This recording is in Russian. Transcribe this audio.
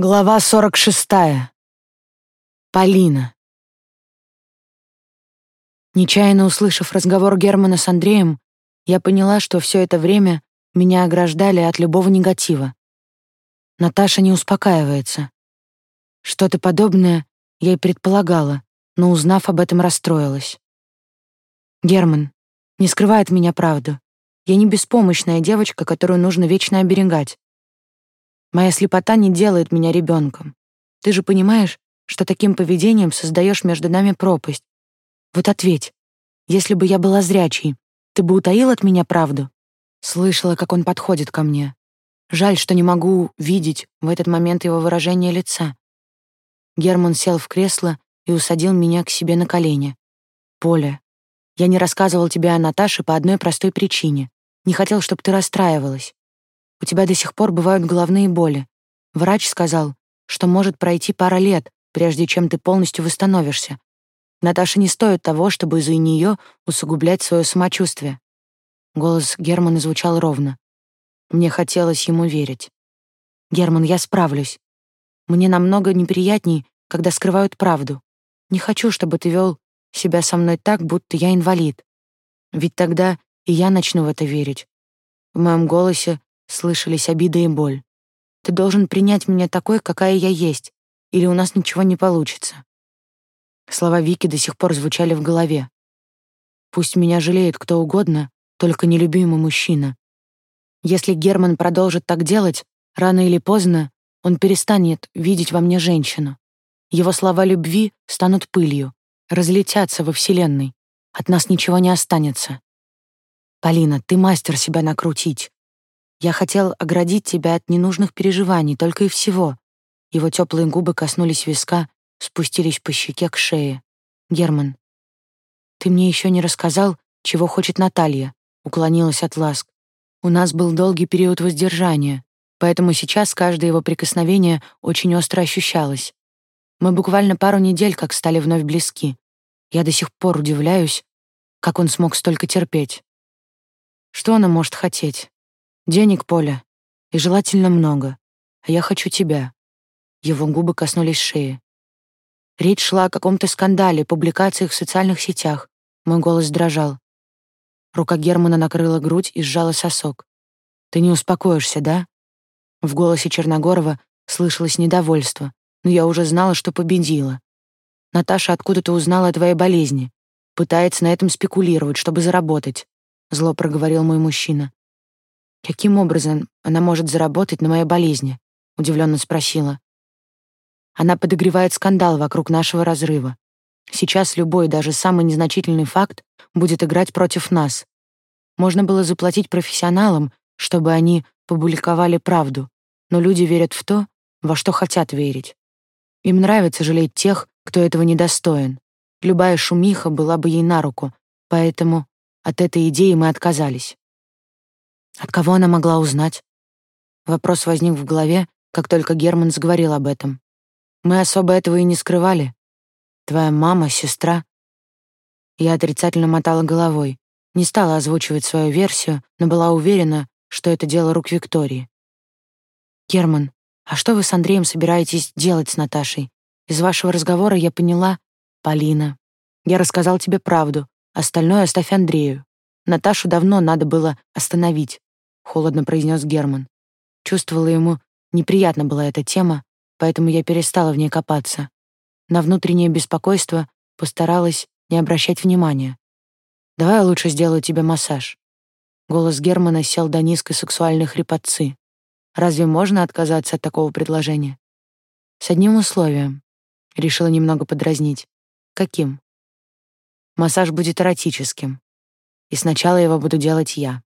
Глава 46. Полина. Нечаянно услышав разговор Германа с Андреем, я поняла, что все это время меня ограждали от любого негатива. Наташа не успокаивается. Что-то подобное я и предполагала, но, узнав об этом, расстроилась. Герман не скрывает меня правду. Я не беспомощная девочка, которую нужно вечно оберегать. Моя слепота не делает меня ребенком. Ты же понимаешь, что таким поведением создаешь между нами пропасть. Вот ответь, если бы я была зрячей, ты бы утаил от меня правду? Слышала, как он подходит ко мне. Жаль, что не могу видеть в этот момент его выражение лица. Герман сел в кресло и усадил меня к себе на колени. «Поля, я не рассказывал тебе о Наташе по одной простой причине. Не хотел, чтобы ты расстраивалась. У тебя до сих пор бывают головные боли. Врач сказал, что может пройти пара лет, прежде чем ты полностью восстановишься. Наташа не стоит того, чтобы из-за нее усугублять свое самочувствие. Голос Германа звучал ровно. Мне хотелось ему верить. Герман, я справлюсь. Мне намного неприятней, когда скрывают правду. Не хочу, чтобы ты вел себя со мной так, будто я инвалид. Ведь тогда и я начну в это верить. В моем голосе слышались обида и боль. Ты должен принять меня такой, какая я есть, или у нас ничего не получится. Слова Вики до сих пор звучали в голове. Пусть меня жалеет кто угодно, только нелюбимый мужчина. Если Герман продолжит так делать, рано или поздно он перестанет видеть во мне женщину. Его слова любви станут пылью, разлетятся во вселенной. От нас ничего не останется. Полина, ты мастер себя накрутить. Я хотел оградить тебя от ненужных переживаний, только и всего. Его теплые губы коснулись виска, спустились по щеке к шее. Герман, ты мне еще не рассказал, чего хочет Наталья, уклонилась от ласк. У нас был долгий период воздержания, поэтому сейчас каждое его прикосновение очень остро ощущалось. Мы буквально пару недель как стали вновь близки. Я до сих пор удивляюсь, как он смог столько терпеть. Что она может хотеть? Денег, Поля, и желательно много. А я хочу тебя. Его губы коснулись шеи. Речь шла о каком-то скандале, публикациях в социальных сетях. Мой голос дрожал. Рука Германа накрыла грудь и сжала сосок. Ты не успокоишься, да? В голосе Черногорова слышалось недовольство, но я уже знала, что победила. Наташа откуда-то узнала о твоей болезни. Пытается на этом спекулировать, чтобы заработать. Зло проговорил мой мужчина. Каким образом она может заработать на моей болезни? удивленно спросила. Она подогревает скандал вокруг нашего разрыва. Сейчас любой, даже самый незначительный факт будет играть против нас. Можно было заплатить профессионалам, чтобы они публиковали правду, но люди верят в то, во что хотят верить. Им нравится жалеть тех, кто этого недостоин. Любая шумиха была бы ей на руку, поэтому от этой идеи мы отказались. От кого она могла узнать? Вопрос возник в голове, как только Герман заговорил об этом. Мы особо этого и не скрывали. Твоя мама, сестра. Я отрицательно мотала головой, не стала озвучивать свою версию, но была уверена, что это дело рук Виктории. Герман, а что вы с Андреем собираетесь делать с Наташей? Из вашего разговора я поняла, Полина. Я рассказал тебе правду, остальное оставь Андрею. Наташу давно надо было остановить холодно произнес Герман. Чувствовала ему неприятна была эта тема, поэтому я перестала в ней копаться. На внутреннее беспокойство постаралась не обращать внимания. Давай я лучше сделаю тебе массаж. Голос Германа сел до низкой сексуальной хрипотцы. Разве можно отказаться от такого предложения? С одним условием. Решила немного подразнить. Каким? Массаж будет эротическим. И сначала его буду делать я.